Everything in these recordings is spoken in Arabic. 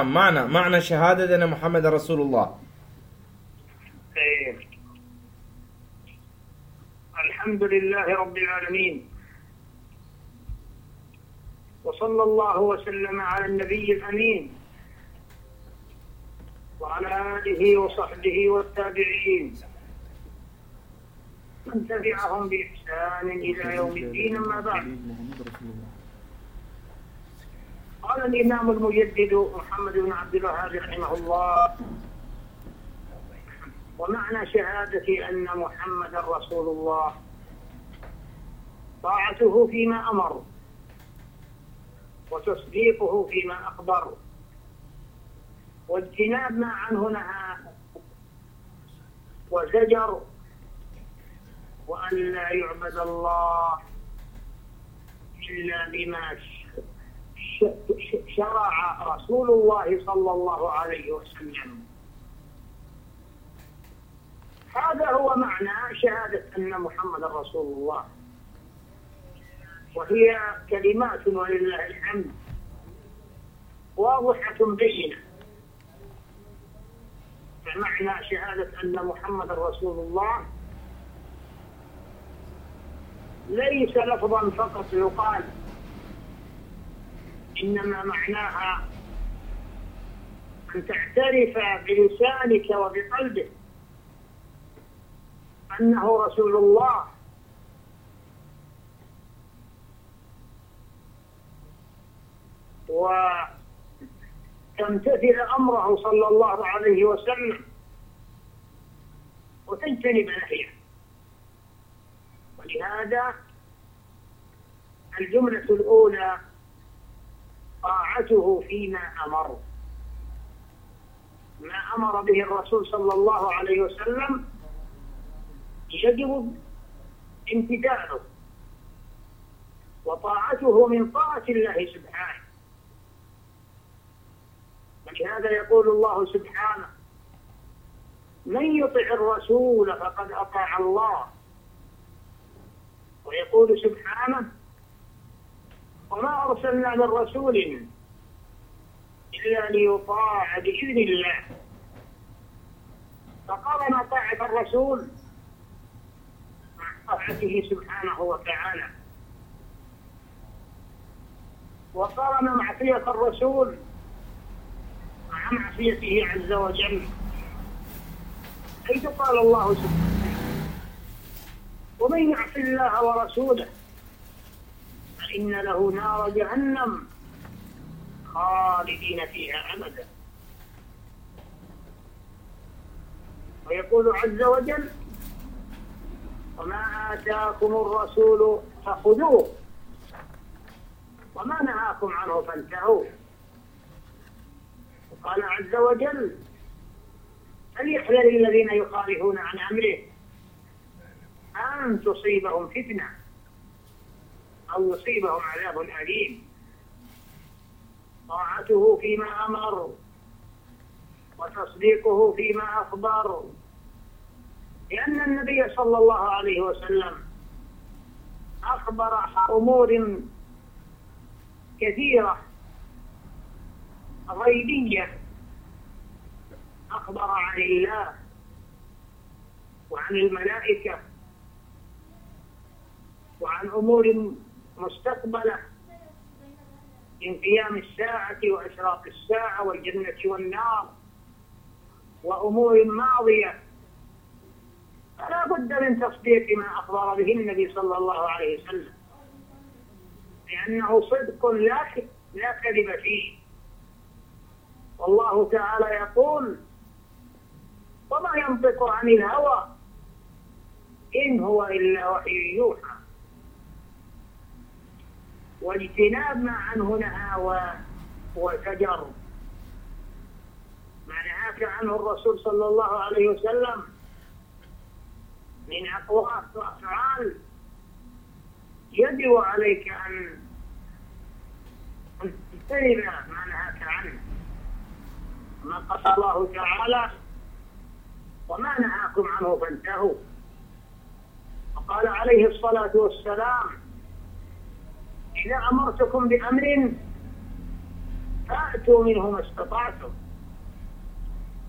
معنى معنى شهادة أن محمد رسول الله. إيه. الحمد لله رب العالمين. وصلى الله وسلم على النبي الأمين. وعلى آله وصحبه والتابعين. من تبعهم بإحسان إلى يوم الدين أما بعد. قال الإمام المجدد محمد بن عبد الوهاب رحمه الله. ومعنى شهادة أن محمدا رسول الله. طاعته فيما أمر. وتصديقه فيما أخبر. واجتناب ما عنه نهى. وزجر. وأن لا يعبد الله إلا بما شرع رسول الله صلى الله عليه وسلم. هذا هو معنى شهادة أن محمد رسول الله. وهي كلمات ولله الحمد. واضحة بينة. فمعنى شهادة أن محمد رسول الله ليس لفظا فقط يقال إنما معناها أن تعترف بلسانك وبقلبك أنه رسول الله. وتمتثل أمره صلى الله عليه وسلم وتجتنب نهيه. ولهذا الجملة الأولى طاعته فيما أمر. ما أمر به الرسول صلى الله عليه وسلم يجب امتثاله وطاعته من طاعة الله سبحانه. ولهذا يقول الله سبحانه من يطع الرسول فقد أطاع الله ويقول سبحانه وما أرسلنا من رسول إلا ليطاع بإذن الله. فقرن طاعة الرسول؟ مع طاعته سبحانه وتعالى. وقرن معصية الرسول مع معصيته عز وجل. حيث قال الله سبحانه ومن يعص الله ورسوله فإن له نار جهنم. خالدين فيها أبدا. ويقول عز وجل وما آتاكم الرسول فخذوه وما نهاكم عنه فانتهوا. وقال عز وجل فليحذر الذين يخالفون عن أمره أن تصيبهم فتنة أو يصيبهم عذاب أليم. طاعته فيما أمر وتصديقه فيما أخبر. لأن النبي صلى الله عليه وسلم أخبر أمور كثيرة غيبية أخبر عن الله وعن الملائكة وعن أمور مستقبلة. من قيام الساعة وأشراق الساعة والجنة والنار وأمور ماضية. فلا بد من تصديق ما أخبر به النبي صلى الله عليه وسلم. لأنه صدق لا لا كذب فيه. والله تعالى يقول وما ينطق عن الهوى إن هو إلا وحي يوحى. واجتناب ما عنه نهى وزجر ما نهاك عنه الرسول صلى الله عليه وسلم من أقوال وأفعال يجب عليك أن تجتنب ما نهاك عنه. ما قال الله تعالى وما نهاكم عنه فانتهوا. وقال عليه الصلاة والسلام إذا أمرتكم بأمر فأتوا منه ما استطعتم.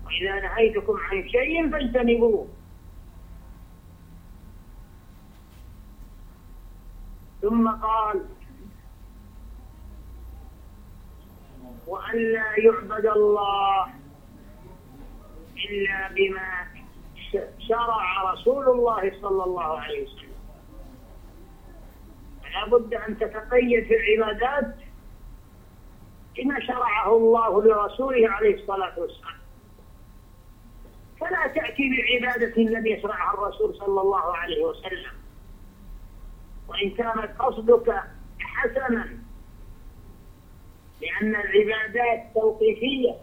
وإذا نهيتكم عن شيء فاجتنبوه. ثم قال وأن لا يعبد الله إلا بما شرع رسول الله صلى الله عليه وسلم. لا بد أن تتقيد في العبادات بما شرعه الله لرسوله عليه الصلاة والسلام. فلا تأتي بالعبادة الذي يشرعها الرسول صلى الله عليه وسلم. وإن كانت قصدك حسنا لأن العبادات توقيفية.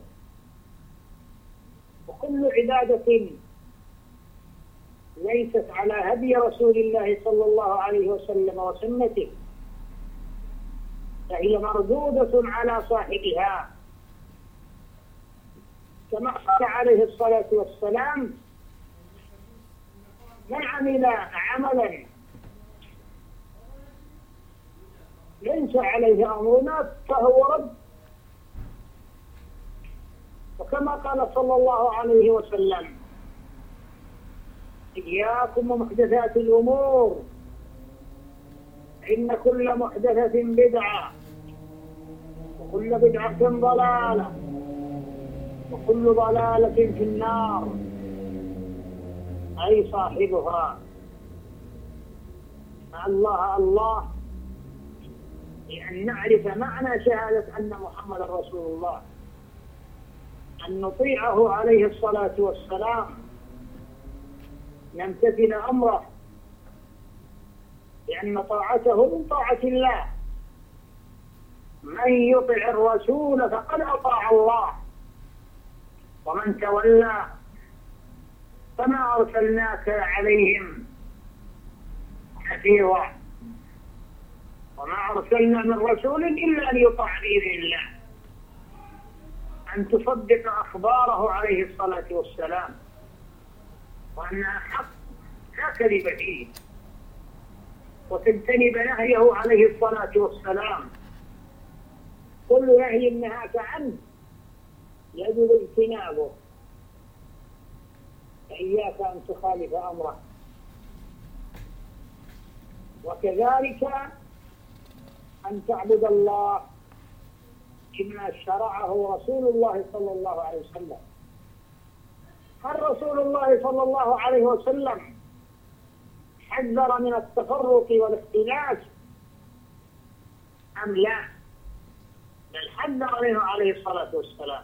وكل عبادة ليست على هدي رسول الله صلى الله عليه وسلم وسنته فهي مردودة على صاحبها. كما قال عليه الصلاة والسلام من عمل عملا ليس عليه أمرنا فهو رد. وكما قال صلى الله عليه وسلم إياكم ومحدثات الأمور. إن كل محدثة بدعة وكل بدعة ضلالة وكل ضلالة في النار. أي صاحبها؟ الله الله. لأن نعرف معنى شهادة أن محمد رسول الله. أن نطيعه عليه الصلاة والسلام. نمتثل أمره لأن طاعته من طاعة الله. من يطع الرسول فقد أطاع الله. ومن تولى فما أرسلناك عليهم حفيظا. وما أرسلنا من رسول إلا أن يطاع بإذن الله. أن تصدق أخباره عليه الصلاة والسلام. وأنها حق لا كذب فيه. وتجتنب نهيه عليه الصلاة والسلام. كل نهي نهاك عنه يجب اجتنابه. فإياك أن تخالف أمره. وكذلك أن تعبد الله بما شرعه رسول الله صلى الله عليه وسلم. هل رسول الله صلى الله عليه وسلم حذر من التفرق والاختلاف؟ أم لا؟ بل حذر منه عليه الصلاة والسلام.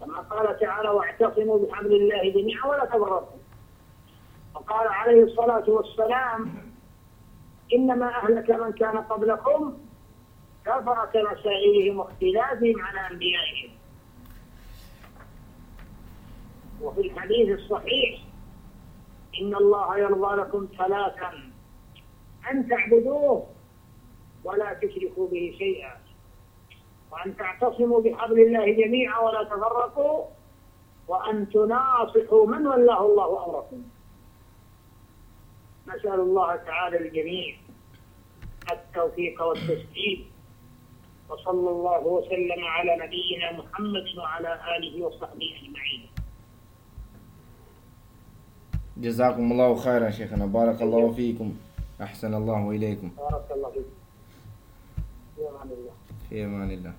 كما قال تعالى واعتصموا بحبل الله جميعا ولا تفرقوا. وقال عليه الصلاة والسلام إنما أهلك من كان قبلكم كثرة مسائلهم واختلافهم على أنبيائهم. وفي الحديث الصحيح إن الله يرضى لكم ثلاثا أن تعبدوه ولا تشركوا به شيئا وأن تعتصموا بحبل الله جميعا ولا تفرقوا وأن تناصحوا من ولاه الله أمركم. نسأل الله تعالى الجميع التوفيق والتسديد وصلى الله وسلم على نبينا محمد وعلى آله وصحبه أجمعين. جزاكم الله خيرا شيخنا. بارك الله فيكم. أحسن الله إليكم. بارك الله فيكم. في أمان الله. في أمان الله.